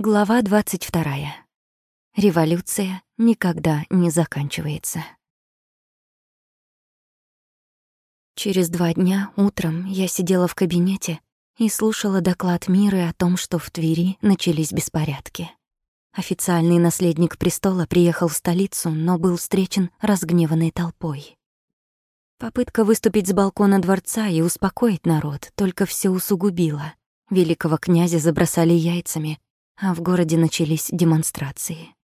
Глава 22. Революция никогда не заканчивается. Через два дня утром я сидела в кабинете и слушала доклад Миры о том, что в Твери начались беспорядки. Официальный наследник престола приехал в столицу, но был встречен разгневанной толпой. Попытка выступить с балкона дворца и успокоить народ только все усугубила. Великого князя забросали яйцами — а в городе начались демонстрации.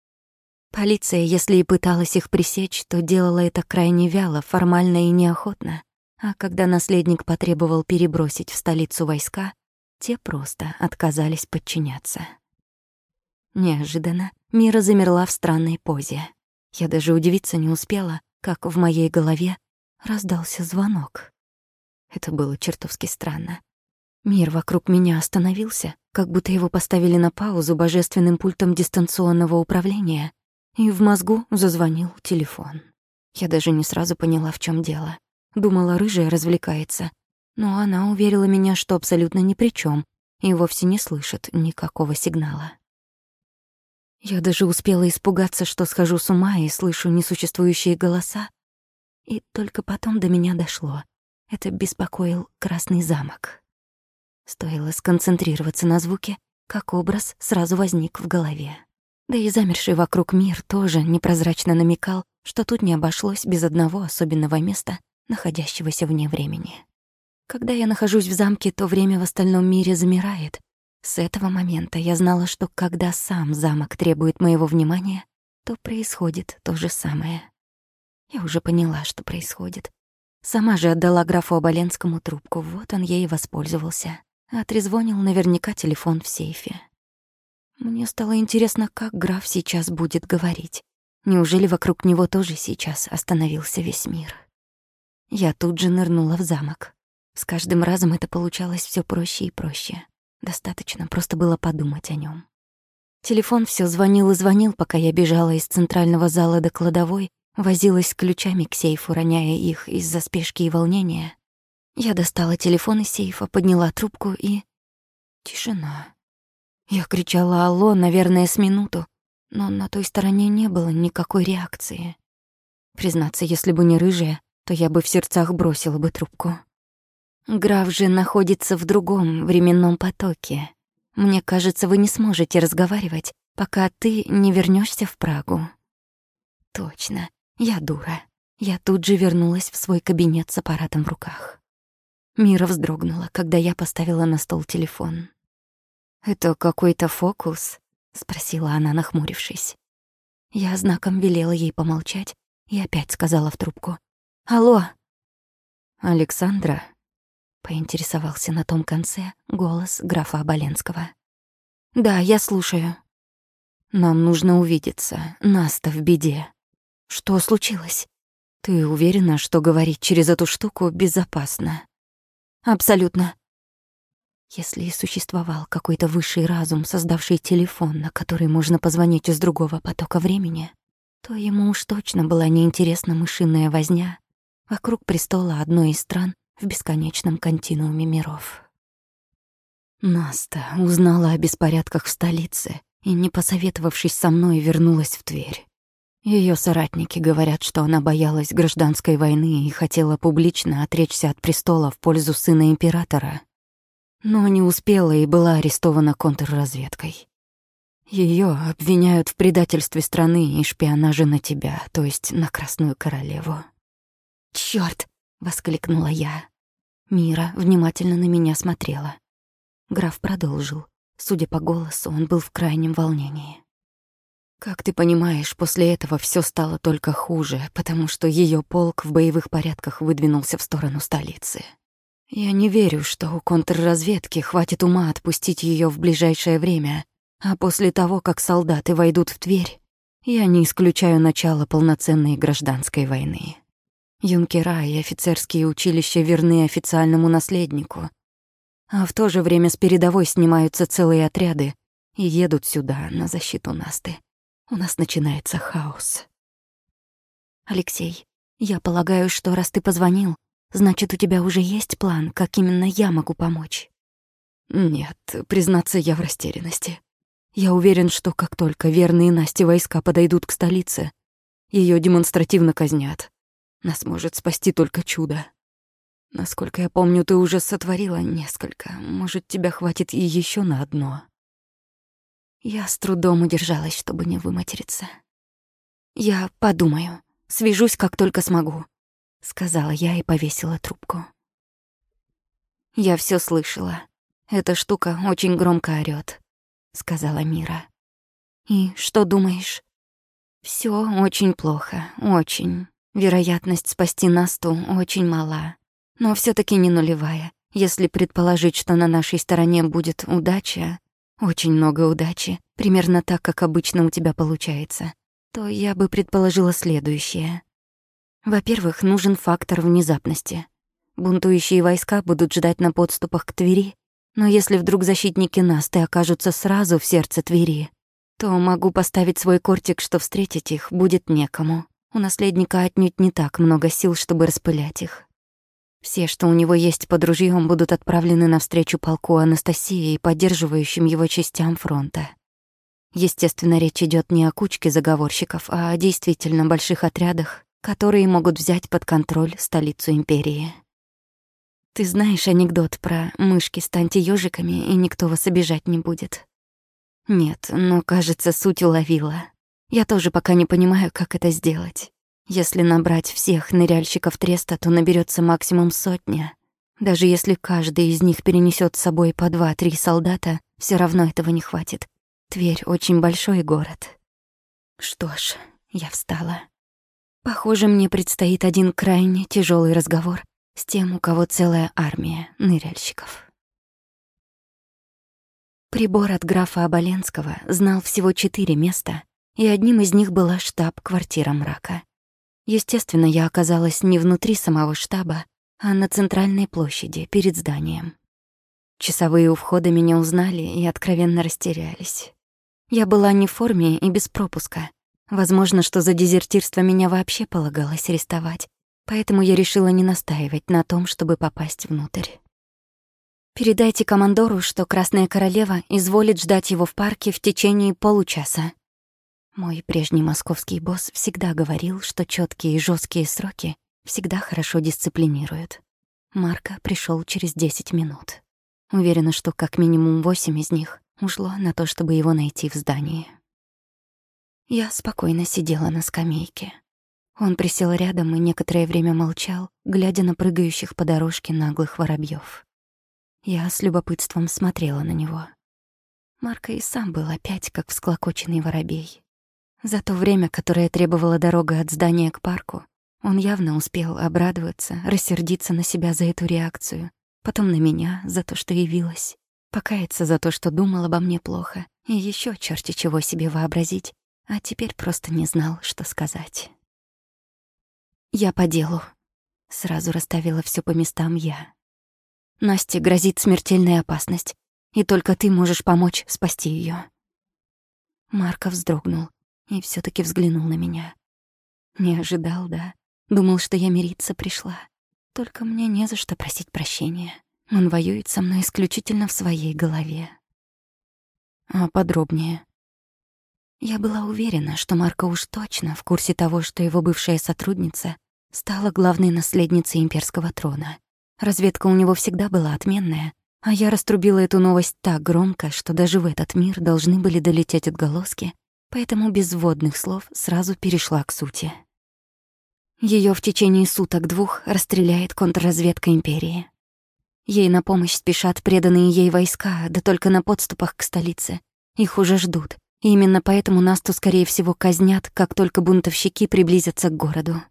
Полиция, если и пыталась их пресечь, то делала это крайне вяло, формально и неохотно, а когда наследник потребовал перебросить в столицу войска, те просто отказались подчиняться. Неожиданно Мира замерла в странной позе. Я даже удивиться не успела, как в моей голове раздался звонок. Это было чертовски странно. Мир вокруг меня остановился, как будто его поставили на паузу божественным пультом дистанционного управления, и в мозгу зазвонил телефон. Я даже не сразу поняла, в чем дело. Думала, рыжая развлекается, но она уверила меня, что абсолютно ни при чем и вовсе не слышит никакого сигнала. Я даже успела испугаться, что схожу с ума и слышу несуществующие голоса, и только потом до меня дошло. Это беспокоил Красный замок. Стоило сконцентрироваться на звуке, как образ сразу возник в голове. Да и замерший вокруг мир тоже непрозрачно намекал, что тут не обошлось без одного особенного места, находящегося вне времени. Когда я нахожусь в замке, то время в остальном мире замирает. С этого момента я знала, что когда сам замок требует моего внимания, то происходит то же самое. Я уже поняла, что происходит. Сама же отдала графу Оболенскому трубку, вот он ей воспользовался. Отрезвонил наверняка телефон в сейфе. Мне стало интересно, как граф сейчас будет говорить. Неужели вокруг него тоже сейчас остановился весь мир? Я тут же нырнула в замок. С каждым разом это получалось все проще и проще. Достаточно просто было подумать о нем. Телефон все звонил и звонил, пока я бежала из центрального зала до кладовой, возилась с ключами к сейфу, роняя их из-за спешки и волнения. Я достала телефон из сейфа, подняла трубку и... Тишина. Я кричала «Алло», наверное, с минуту, но на той стороне не было никакой реакции. Признаться, если бы не рыжая, то я бы в сердцах бросила бы трубку. Граф же находится в другом временном потоке. Мне кажется, вы не сможете разговаривать, пока ты не вернешься в Прагу. Точно, я дура. Я тут же вернулась в свой кабинет с аппаратом в руках. Мира вздрогнула, когда я поставила на стол телефон. «Это какой-то фокус?» — спросила она, нахмурившись. Я знаком велела ей помолчать и опять сказала в трубку. «Алло!» «Александра?» — поинтересовался на том конце голос графа Оболенского. «Да, я слушаю». «Нам нужно увидеться. Наста в беде». «Что случилось?» «Ты уверена, что говорить через эту штуку безопасно?» Абсолютно. Если и существовал какой-то высший разум, создавший телефон, на который можно позвонить из другого потока времени, то ему уж точно была неинтересна мышиная возня вокруг престола одной из стран в бесконечном континууме миров. Наста узнала о беспорядках в столице и, не посоветовавшись со мной, вернулась в Тверь. Ее соратники говорят, что она боялась гражданской войны и хотела публично отречься от престола в пользу сына императора, но не успела и была арестована контрразведкой. Ее обвиняют в предательстве страны и шпионаже на тебя, то есть на Красную Королеву. «Чёрт!» — воскликнула я. Мира внимательно на меня смотрела. Граф продолжил. Судя по голосу, он был в крайнем волнении. Как ты понимаешь, после этого все стало только хуже, потому что ее полк в боевых порядках выдвинулся в сторону столицы. Я не верю, что у контрразведки хватит ума отпустить ее в ближайшее время, а после того, как солдаты войдут в Тверь, я не исключаю начало полноценной гражданской войны. Юнкера и офицерские училища верны официальному наследнику, а в то же время с передовой снимаются целые отряды и едут сюда на защиту Насты у нас начинается хаос. Алексей, я полагаю, что раз ты позвонил, значит, у тебя уже есть план, как именно я могу помочь? Нет, признаться, я в растерянности. Я уверен, что как только верные Насте войска подойдут к столице, ее демонстративно казнят. Нас может спасти только чудо. Насколько я помню, ты уже сотворила несколько. Может, тебя хватит и еще на одно. Я с трудом удержалась, чтобы не выматериться. Я подумаю, свяжусь, как только смогу, сказала я и повесила трубку. Я все слышала. Эта штука очень громко орёт сказала Мира. И что думаешь? Все очень плохо, очень. Вероятность спасти Насту очень мала, но все таки не нулевая. Если предположить, что на нашей стороне будет удача, очень много удачи, примерно так, как обычно у тебя получается, то я бы предположила следующее. Во-первых, нужен фактор внезапности. Бунтующие войска будут ждать на подступах к Твери но если вдруг защитники Насты окажутся сразу в сердце Твери, то могу поставить свой кортик, что встретить их будет некому. У наследника отнюдь не так много сил, чтобы распылять их. Все, что у него есть под ружьем, будут отправлены навстречу полку Анастасии и поддерживающим его частям фронта. Естественно, речь идет не о кучке заговорщиков, а о действительно больших отрядах, которые могут взять под контроль столицу империи. Ты знаешь анекдот про мышки станьте ёжиками, и никто вас обижать не будет? Нет, но, кажется, суть уловила. Я тоже пока не понимаю, как это сделать. Если набрать всех ныряльщиков Треста, то наберется максимум сотня. Даже если каждый из них перенесет с собой по два-три солдата, все равно этого не хватит. Тверь — очень большой город. Что ж, я встала. Похоже, мне предстоит один крайне тяжелый разговор с тем, у кого целая армия ныряльщиков. Прибор от графа Оболенского знал всего четыре места, и одним из них была штаб-квартира мрака. Естественно, я оказалась не внутри самого штаба, а на центральной площади перед зданием. Часовые у входа меня узнали и откровенно растерялись. Я была не в форме и без пропуска. Возможно, что за дезертирство меня вообще полагалось арестовать, поэтому я решила не настаивать на том, чтобы попасть внутрь. «Передайте командору, что Красная Королева изволит ждать его в парке в течение получаса». Мой прежний московский босс всегда говорил, что четкие и жесткие сроки всегда хорошо дисциплинируют. Марка пришел через 10 минут. Уверена, что как минимум восемь из них ушло на то, чтобы его найти в здании. Я спокойно сидела на скамейке. Он присел рядом и некоторое время молчал, глядя на прыгающих по дорожке наглых воробьев. Я с любопытством смотрела на него. Марко и сам был опять как всклокоченный воробей. За то время, которое требовала дорога от здания к парку, он явно успел обрадоваться, рассердиться на себя за эту реакцию, потом на меня за то, что явилась, покаяться за то, что думал обо мне плохо, и еще черти чего себе вообразить, а теперь просто не знал, что сказать. «Я по делу». Сразу расставила все по местам я. Насте грозит смертельная опасность, и только ты можешь помочь спасти ее. Марков вздрогнул и все таки взглянул на меня. Не ожидал, да? Думал, что я мириться пришла. Только мне не за что просить прощения. Он воюет со мной исключительно в своей голове. А подробнее. Я была уверена, что Марко уж точно в курсе того, что его бывшая сотрудница стала главной наследницей имперского трона. Разведка у него всегда была отменная, а я раструбила эту новость так громко, что даже в этот мир должны были долететь отголоски, поэтому без вводных слов сразу перешла к сути. Ее в течение суток-двух расстреляет контрразведка империи. Ей на помощь спешат преданные ей войска, да только на подступах к столице. Их уже ждут. И именно поэтому Насту, скорее всего, казнят, как только бунтовщики приблизятся к городу.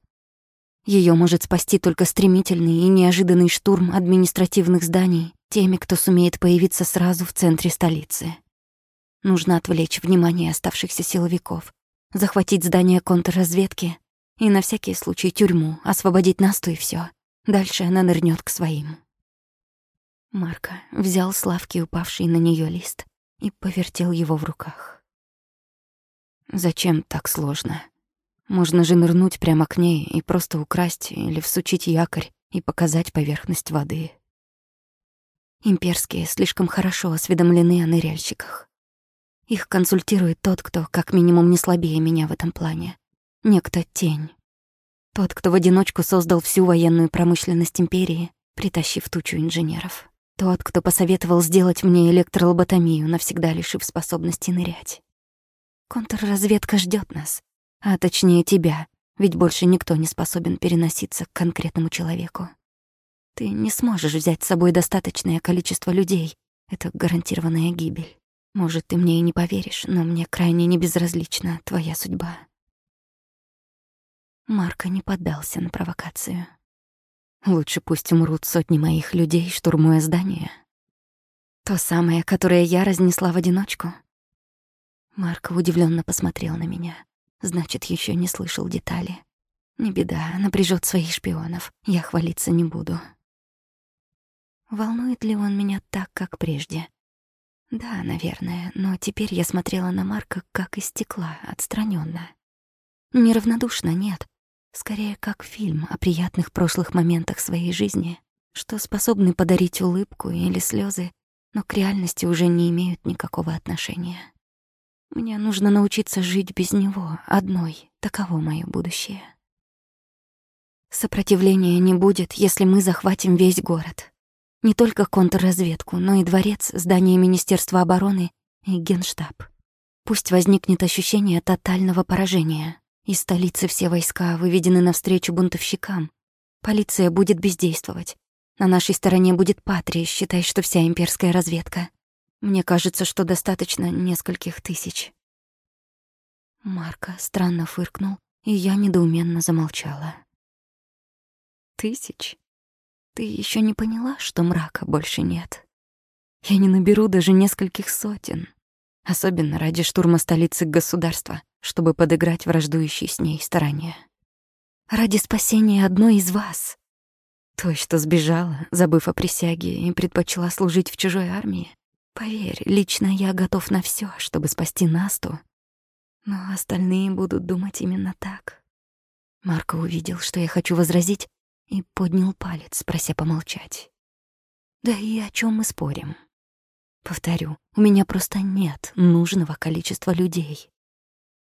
Ее может спасти только стремительный и неожиданный штурм административных зданий теми, кто сумеет появиться сразу в центре столицы. Нужно отвлечь внимание оставшихся силовиков, захватить здание контрразведки и на всякий случай тюрьму, освободить Насту и все. Дальше она нырнет к своим. Марка взял с лавки упавший на нее лист и повертел его в руках. «Зачем так сложно?» Можно же нырнуть прямо к ней и просто украсть или всучить якорь и показать поверхность воды. Имперские слишком хорошо осведомлены о ныряльщиках. Их консультирует тот, кто как минимум не слабее меня в этом плане. Некто Тень. Тот, кто в одиночку создал всю военную промышленность Империи, притащив тучу инженеров. Тот, кто посоветовал сделать мне электролоботомию, навсегда лишив способности нырять. Контрразведка ждет нас, а точнее тебя, ведь больше никто не способен переноситься к конкретному человеку. Ты не сможешь взять с собой достаточное количество людей. Это гарантированная гибель. Может, ты мне и не поверишь, но мне крайне не безразлична твоя судьба. Марко не поддался на провокацию. Лучше пусть умрут сотни моих людей, штурмуя здание. То самое, которое я разнесла в одиночку. Марко удивленно посмотрел на меня. Значит, еще не слышал детали. Не беда, напряжет своих шпионов. Я хвалиться не буду. Волнует ли он меня так, как прежде? Да, наверное, но теперь я смотрела на Марка как из стекла, отстраненно. Неравнодушно, нет. Скорее, как фильм о приятных прошлых моментах своей жизни, что способны подарить улыбку или слезы, но к реальности уже не имеют никакого отношения. Мне нужно научиться жить без него, одной. Таково мое будущее. Сопротивления не будет, если мы захватим весь город. Не только контрразведку, но и дворец, здание Министерства обороны и генштаб. Пусть возникнет ощущение тотального поражения. Из столицы все войска выведены навстречу бунтовщикам. Полиция будет бездействовать. На нашей стороне будет Патрия, считай, что вся имперская разведка. Мне кажется, что достаточно нескольких тысяч. Марка странно фыркнул, и я недоуменно замолчала. Тысяч? Ты еще не поняла, что мрака больше нет? Я не наберу даже нескольких сотен. Особенно ради штурма столицы государства, чтобы подыграть враждующей с ней стороне. Ради спасения одной из вас. Той, что сбежала, забыв о присяге, и предпочла служить в чужой армии. Поверь, лично я готов на все, чтобы спасти Насту. Но остальные будут думать именно так. Марко увидел, что я хочу возразить, и поднял палец, прося помолчать. Да и о чем мы спорим? Повторю, у меня просто нет нужного количества людей.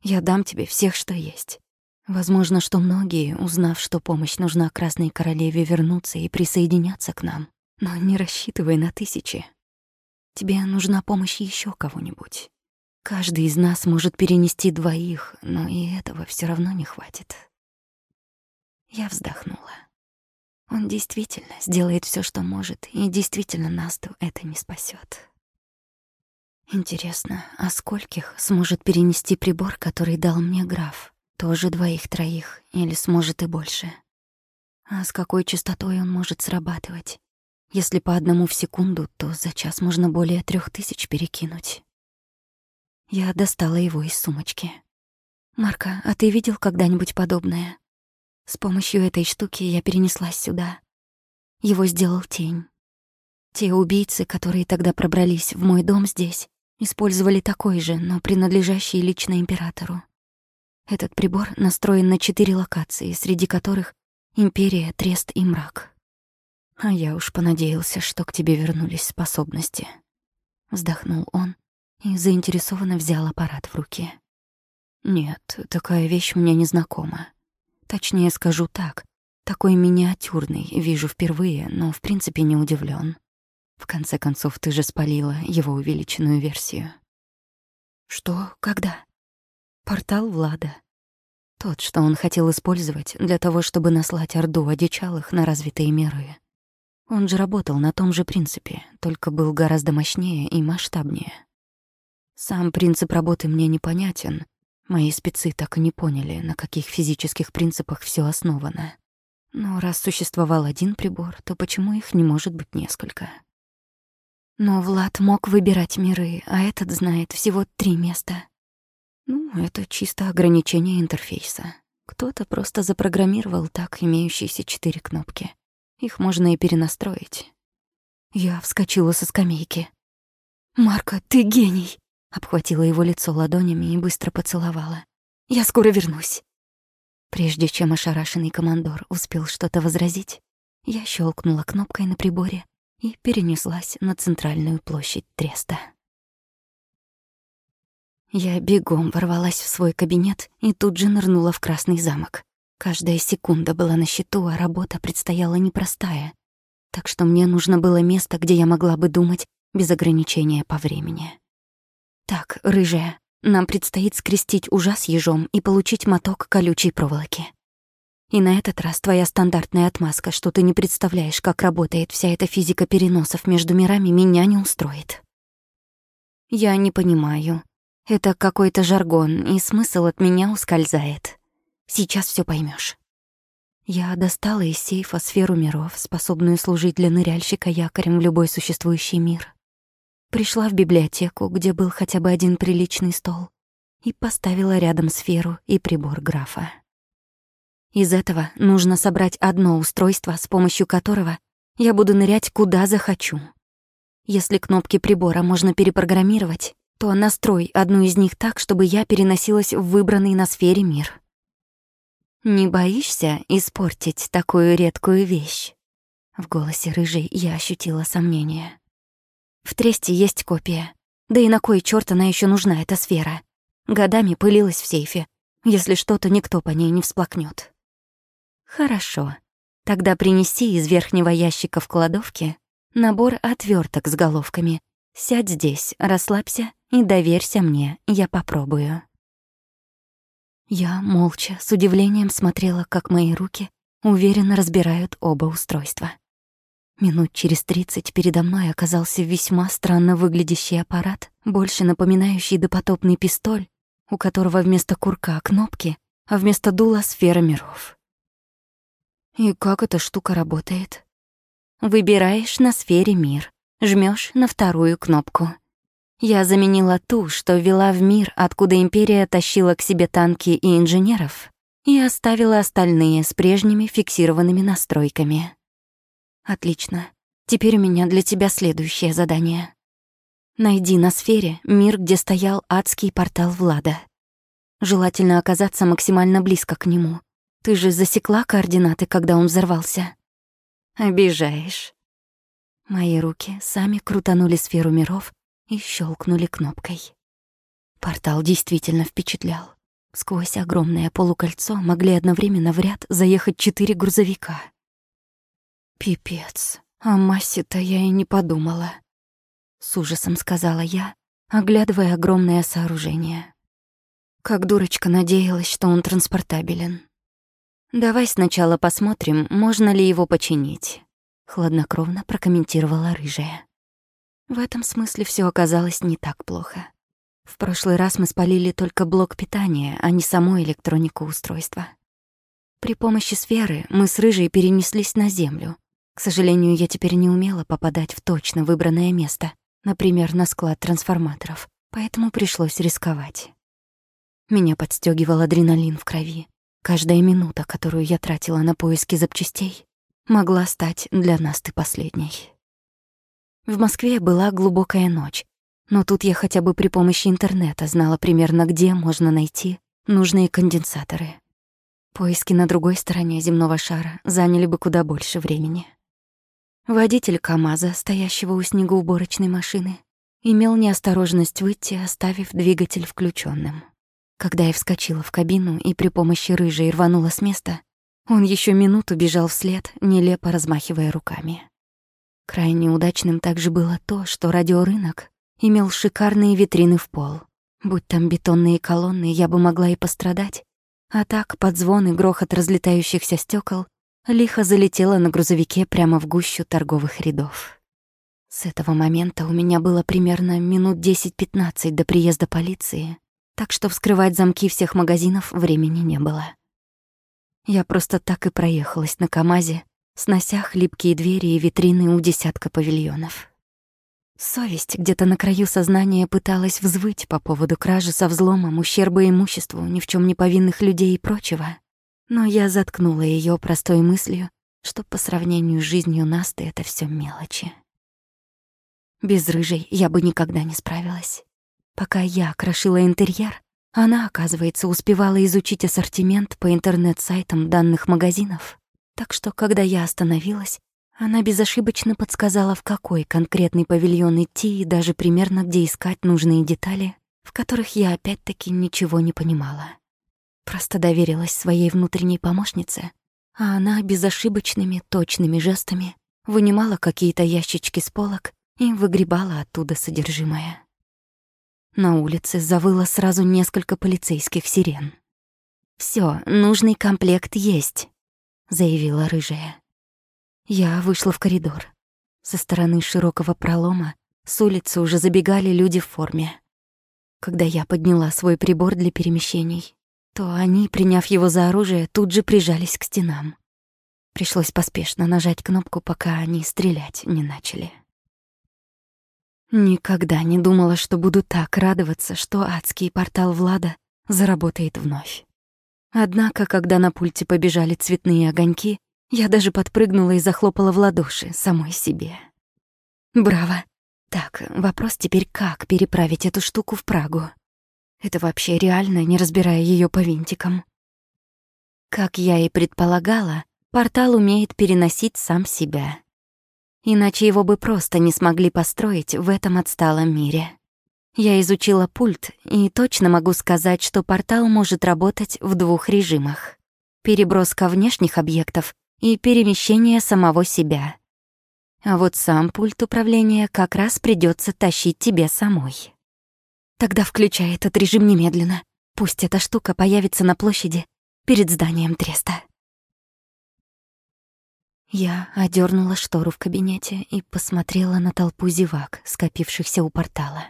Я дам тебе всех, что есть. Возможно, что многие, узнав, что помощь нужна Красной Королеве, вернутся и присоединятся к нам. Но не рассчитывай на тысячи. Тебе нужна помощь еще кого-нибудь. Каждый из нас может перенести двоих, но и этого все равно не хватит. Я вздохнула. Он действительно сделает все, что может, и действительно Насту это не спасет. Интересно, а скольких сможет перенести прибор, который дал мне граф? Тоже двоих-троих, или сможет и больше? А с какой частотой он может срабатывать? Если по одному в секунду, то за час можно более трех тысяч перекинуть. Я достала его из сумочки. «Марка, а ты видел когда-нибудь подобное? С помощью этой штуки я перенеслась сюда. Его сделал тень. Те убийцы, которые тогда пробрались в мой дом здесь, использовали такой же, но принадлежащий лично императору. Этот прибор настроен на четыре локации, среди которых Империя, Трест и Мрак. А я уж понадеялся, что к тебе вернулись способности. Вздохнул он и заинтересованно взял аппарат в руки. Нет, такая вещь мне не знакома. Точнее скажу так, такой миниатюрный вижу впервые, но в принципе не удивлен. В конце концов, ты же спалила его увеличенную версию. Что? Когда? Портал Влада. Тот, что он хотел использовать для того, чтобы наслать орду одичалых на развитые миры. Он же работал на том же принципе, только был гораздо мощнее и масштабнее. Сам принцип работы мне непонятен. Мои спецы так и не поняли, на каких физических принципах все основано. Но раз существовал один прибор, то почему их не может быть несколько? Но Влад мог выбирать миры, а этот знает всего три места. Ну, это чисто ограничение интерфейса. Кто-то просто запрограммировал так имеющиеся четыре кнопки. Их можно и перенастроить. Я вскочила со скамейки. «Марко, ты гений!» Обхватила его лицо ладонями и быстро поцеловала. «Я скоро вернусь!» Прежде чем ошарашенный командор успел что-то возразить, я щелкнула кнопкой на приборе и перенеслась на центральную площадь Треста. Я бегом ворвалась в свой кабинет и тут же нырнула в Красный замок. Каждая секунда была на счету, а работа предстояла непростая. Так что мне нужно было место, где я могла бы думать без ограничения по времени. Так, рыжая, нам предстоит скрестить ужас ежом и получить моток колючей проволоки. И на этот раз твоя стандартная отмазка, что ты не представляешь, как работает вся эта физика переносов между мирами, меня не устроит. Я не понимаю. Это какой-то жаргон, и смысл от меня ускользает. Сейчас все поймешь. Я достала из сейфа сферу миров, способную служить для ныряльщика якорем в любой существующий мир. Пришла в библиотеку, где был хотя бы один приличный стол, и поставила рядом сферу и прибор графа. Из этого нужно собрать одно устройство, с помощью которого я буду нырять куда захочу. Если кнопки прибора можно перепрограммировать, то настрой одну из них так, чтобы я переносилась в выбранный на сфере мир. «Не боишься испортить такую редкую вещь?» В голосе рыжей я ощутила сомнение. В тресте есть копия. Да и на кой чёрт она ещё нужна, эта сфера? Годами пылилась в сейфе. Если что-то, никто по ней не всплакнет. Хорошо. Тогда принеси из верхнего ящика в кладовке набор отверток с головками. Сядь здесь, расслабься и доверься мне, я попробую. Я молча, с удивлением смотрела, как мои руки уверенно разбирают оба устройства. Минут через тридцать передо мной оказался весьма странно выглядящий аппарат, больше напоминающий допотопный пистоль, у которого вместо курка кнопки, а вместо дула сфера миров. И как эта штука работает? Выбираешь на сфере мир, жмешь на вторую кнопку. Я заменила ту, что ввела в мир, откуда Империя тащила к себе танки и инженеров, и оставила остальные с прежними фиксированными настройками. Отлично. Теперь у меня для тебя следующее задание. Найди на сфере мир, где стоял адский портал Влада. Желательно оказаться максимально близко к нему. Ты же засекла координаты, когда он взорвался? Обижаешь. Мои руки сами крутанули сферу миров и щелкнули кнопкой. Портал действительно впечатлял. Сквозь огромное полукольцо могли одновременно в ряд заехать четыре грузовика. «Пипец, о массе-то я и не подумала», — с ужасом сказала я, оглядывая огромное сооружение. Как дурочка надеялась, что он транспортабелен. «Давай сначала посмотрим, можно ли его починить», — хладнокровно прокомментировала рыжая. В этом смысле все оказалось не так плохо. В прошлый раз мы спалили только блок питания, а не само электронику устройства. При помощи сферы мы с Рыжей перенеслись на Землю, к сожалению, я теперь не умела попадать в точно выбранное место, например, на склад трансформаторов, поэтому пришлось рисковать. Меня подстегивал адреналин в крови. Каждая минута, которую я тратила на поиски запчастей, могла стать для нас ты последней. В Москве была глубокая ночь, но тут я хотя бы при помощи интернета знала примерно, где можно найти нужные конденсаторы. Поиски на другой стороне земного шара заняли бы куда больше времени. Водитель КамАЗа, стоящего у снегоуборочной машины, имел неосторожность выйти, оставив двигатель включенным. Когда я вскочила в кабину и при помощи рыжей рванула с места, он еще минуту бежал вслед, нелепо размахивая руками. Крайне удачным также было то, что радиорынок имел шикарные витрины в пол. Будь там бетонные колонны, я бы могла и пострадать. А так, под звон и грохот разлетающихся стекол лихо залетела на грузовике прямо в гущу торговых рядов. С этого момента у меня было примерно минут 10-15 до приезда полиции, так что вскрывать замки всех магазинов времени не было. Я просто так и проехалась на КамАЗе, снося хлипкие двери и витрины у десятка павильонов. Совесть где-то на краю сознания пыталась взвыть по поводу кражи со взломом, ущерба имуществу, ни в чем не повинных людей и прочего. Но я заткнула ее простой мыслью, что по сравнению с жизнью Насты это все мелочи. Без рыжей я бы никогда не справилась. Пока я крошила интерьер, она, оказывается, успевала изучить ассортимент по интернет-сайтам данных магазинов. Так что, когда я остановилась, она безошибочно подсказала, в какой конкретный павильон идти и даже примерно где искать нужные детали в которых я опять-таки ничего не понимала. Просто доверилась своей внутренней помощнице, а она безошибочными, точными жестами вынимала какие-то ящички с полок и выгребала оттуда содержимое. На улице завыло сразу несколько полицейских сирен. Все, нужный комплект есть», — заявила рыжая. Я вышла в коридор. Со стороны широкого пролома с улицы уже забегали люди в форме. Когда я подняла свой прибор для перемещений, то они, приняв его за оружие, тут же прижались к стенам. Пришлось поспешно нажать кнопку, пока они стрелять не начали. Никогда не думала, что буду так радоваться, что адский портал Влада заработает вновь. Однако, когда на пульте побежали цветные огоньки, я даже подпрыгнула и захлопала в ладоши самой себе. Браво! Так, вопрос теперь, как переправить эту штуку в Прагу? Это вообще реально, не разбирая ее по винтикам. Как я и предполагала, портал умеет переносить сам себя. Иначе его бы просто не смогли построить в этом отсталом мире. Я изучила пульт и точно могу сказать, что портал может работать в двух режимах. Переброска внешних объектов и перемещение самого себя. А вот сам пульт управления как раз придется тащить тебе самой. Тогда включай этот режим немедленно. Пусть эта штука появится на площади перед зданием Треста. Я одернула штору в кабинете и посмотрела на толпу зевак, скопившихся у портала.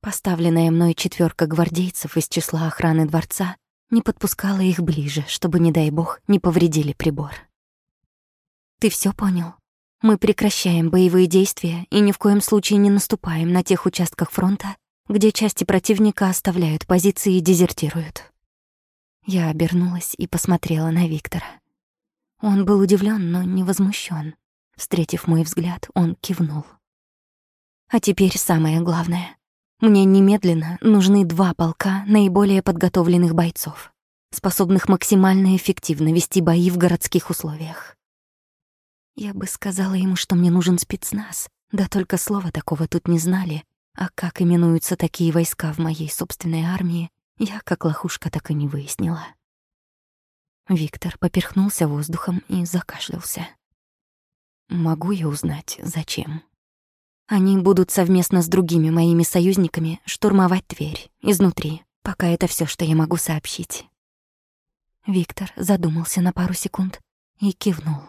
Поставленная мной четверка гвардейцев из числа охраны дворца не подпускала их ближе, чтобы, не дай бог, не повредили прибор. «Ты все понял? Мы прекращаем боевые действия и ни в коем случае не наступаем на тех участках фронта, где части противника оставляют позиции и дезертируют». Я обернулась и посмотрела на Виктора. Он был удивлен, но не возмущен. Встретив мой взгляд, он кивнул. «А теперь самое главное. Мне немедленно нужны два полка наиболее подготовленных бойцов, способных максимально эффективно вести бои в городских условиях. Я бы сказала ему, что мне нужен спецназ, да только слова такого тут не знали, а как именуются такие войска в моей собственной армии, я как лохушка так и не выяснила. Виктор поперхнулся воздухом и закашлялся. «Могу я узнать, зачем?» Они будут совместно с другими моими союзниками штурмовать Тверь изнутри, пока это все, что я могу сообщить. Виктор задумался на пару секунд и кивнул.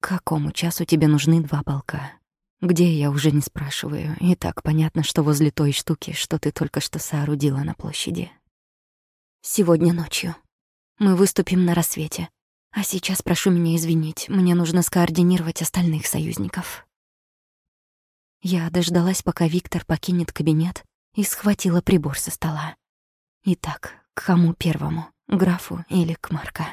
«К какому часу тебе нужны два полка? Где, я уже не спрашиваю, и так понятно, что возле той штуки, что ты только что соорудила на площади. Сегодня ночью. Мы выступим на рассвете. А сейчас прошу меня извинить, мне нужно скоординировать остальных союзников». Я дождалась, пока Виктор покинет кабинет, и схватила прибор со стола. Итак, к кому первому, графу или к Марка?